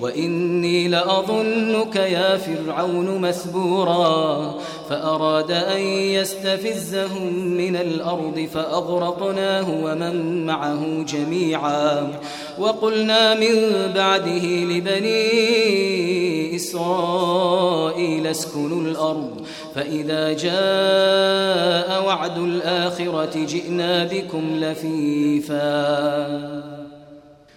وإني لأظنك يا فرعون مسبورا فأراد أن يستفزهم من الأرض فأغرقناه ومن معه جميعا وقلنا من بعده لبني إسرائيل اسكنوا الأرض فإذا جاء وعد الآخرة جئنا بكم لفيفا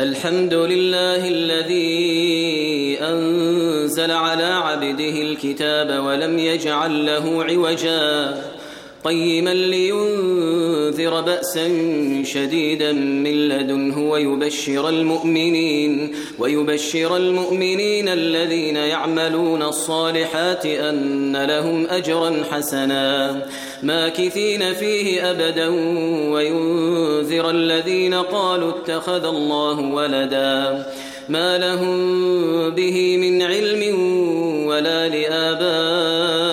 الحمد لله الذي أنزل على عبده الكتاب ولم يجعل له عوجا قيما لينذر بأسا شديدا من لدنه ويبشر المؤمنين ويبشر المؤمنين الذين يعملون الصالحات أن لهم أجرا حسنا ماكثين فيه أبدا وينذر الذين قالوا اتخذ الله ولدا ما لهم به من علم ولا لآبائهم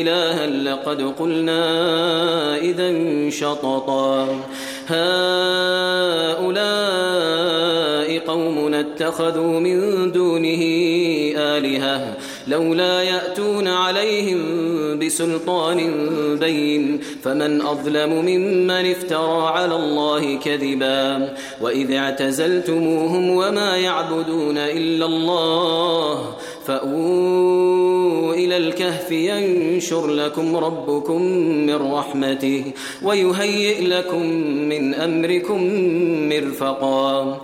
إلها لقد قلنا إذا شططا هؤلاء قومنا اتخذوا من دونه آلهة لولا يأتون عليهم بسلطان بين فمن أظلم ممن افترى على الله كذبا وإذ اعتزلتموهم وما يعبدون إلا الله فأولا الكهف ينشر لكم ربكم من رحمته ويهيئ لكم من أمركم مرفقا.